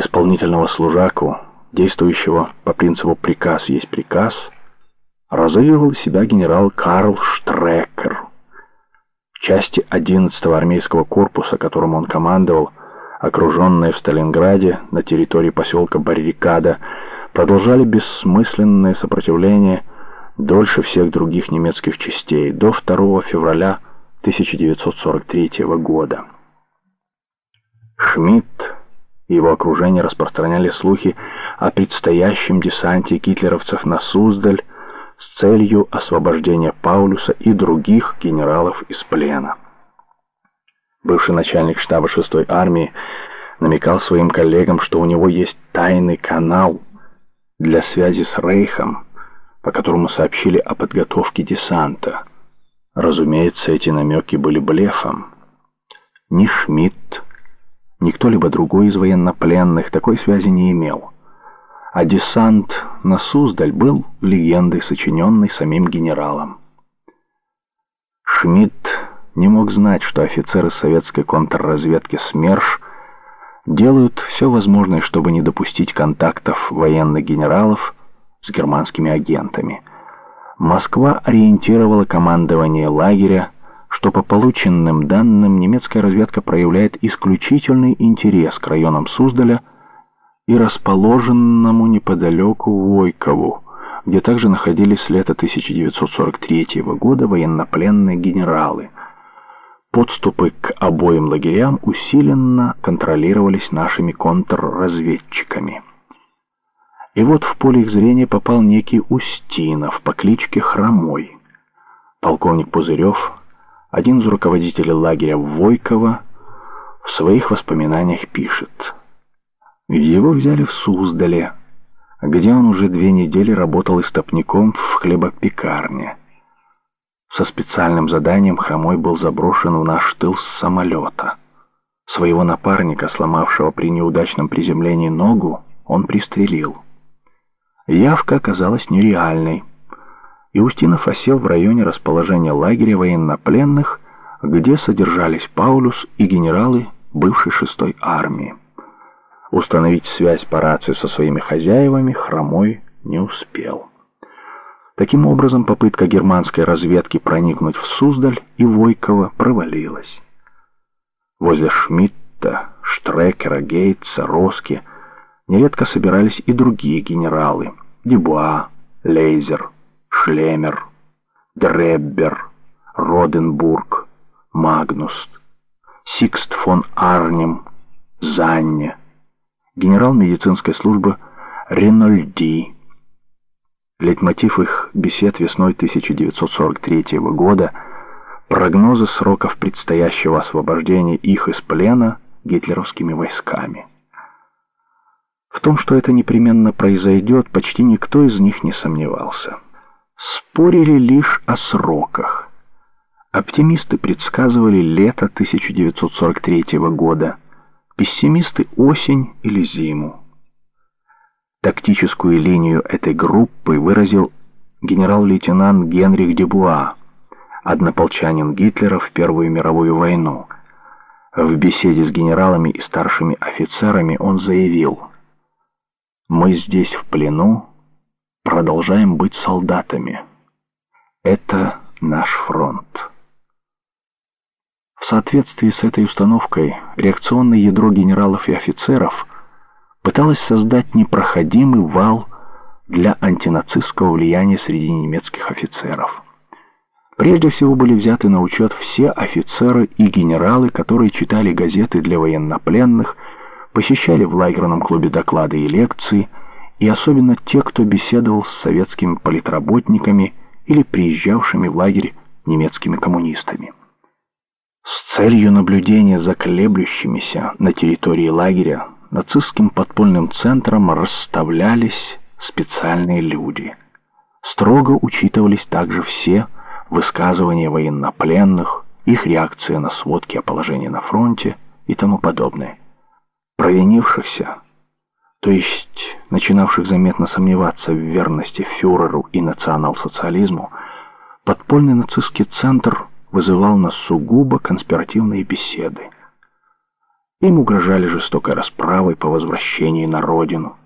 исполнительного служаку, действующего по принципу «приказ есть приказ», разыгрывал себя генерал Карл Штрекер. В части 11-го армейского корпуса, которым он командовал, окруженные в Сталинграде на территории поселка Баррикада, продолжали бессмысленное сопротивление дольше всех других немецких частей, до 2 февраля 1943 года. Шмидт его окружение распространяли слухи о предстоящем десанте гитлеровцев на Суздаль с целью освобождения Паулюса и других генералов из плена. Бывший начальник штаба 6-й армии намекал своим коллегам, что у него есть тайный канал для связи с Рейхом, по которому сообщили о подготовке десанта. Разумеется, эти намеки были блефом. Ни Шмидт, ни кто-либо другой из военнопленных такой связи не имел. А десант на Суздаль был легендой, сочиненной самим генералом. Шмидт не мог знать, что офицеры советской контрразведки СМЕРШ делают все возможное, чтобы не допустить контактов военных генералов с германскими агентами. Москва ориентировала командование лагеря, что по полученным данным немецкая разведка проявляет исключительный интерес к районам Суздаля и расположенному неподалеку Войкову, где также находились с лета 1943 года военнопленные генералы – Подступы к обоим лагерям усиленно контролировались нашими контрразведчиками. И вот в поле их зрения попал некий Устинов по кличке Хромой. Полковник Пузырев, один из руководителей лагеря Войкова, в своих воспоминаниях пишет. Его взяли в Суздале, где он уже две недели работал истопником в хлебопекарне. Со специальным заданием Хромой был заброшен в наш тыл с самолета. Своего напарника, сломавшего при неудачном приземлении ногу, он пристрелил. Явка оказалась нереальной, и Устинов осел в районе расположения лагеря военнопленных, где содержались Паулюс и генералы бывшей шестой армии. Установить связь по рации со своими хозяевами Хромой не успел. Таким образом, попытка германской разведки проникнуть в Суздаль и Войково провалилась. Возле Шмидта, Штрекера, Гейтса, Роски нередко собирались и другие генералы – Дебуа, Лейзер, Шлемер, Дреббер, Роденбург, Магнус, Сикст фон Арнем, Занне, генерал медицинской службы Ренольди, Лейтмотив их бесед весной 1943 года – прогнозы сроков предстоящего освобождения их из плена гитлеровскими войсками. В том, что это непременно произойдет, почти никто из них не сомневался. Спорили лишь о сроках. Оптимисты предсказывали лето 1943 года, пессимисты – осень или зиму. Тактическую линию этой группы выразил генерал-лейтенант Генрих Дебуа, однополчанин Гитлера в Первую мировую войну. В беседе с генералами и старшими офицерами он заявил, «Мы здесь в плену продолжаем быть солдатами. Это наш фронт». В соответствии с этой установкой реакционное ядро генералов и офицеров – пыталась создать непроходимый вал для антинацистского влияния среди немецких офицеров. Прежде всего были взяты на учет все офицеры и генералы, которые читали газеты для военнопленных, посещали в лагерном клубе доклады и лекции, и особенно те, кто беседовал с советскими политработниками или приезжавшими в лагерь немецкими коммунистами. С целью наблюдения за колеблющимися на территории лагеря нацистским подпольным центром расставлялись специальные люди. Строго учитывались также все высказывания военнопленных, их реакция на сводки о положении на фронте и тому подобное. Провинившихся, то есть начинавших заметно сомневаться в верности фюреру и национал-социализму, подпольный нацистский центр вызывал на сугубо конспиративные беседы. Им угрожали жестокой расправой по возвращении на родину.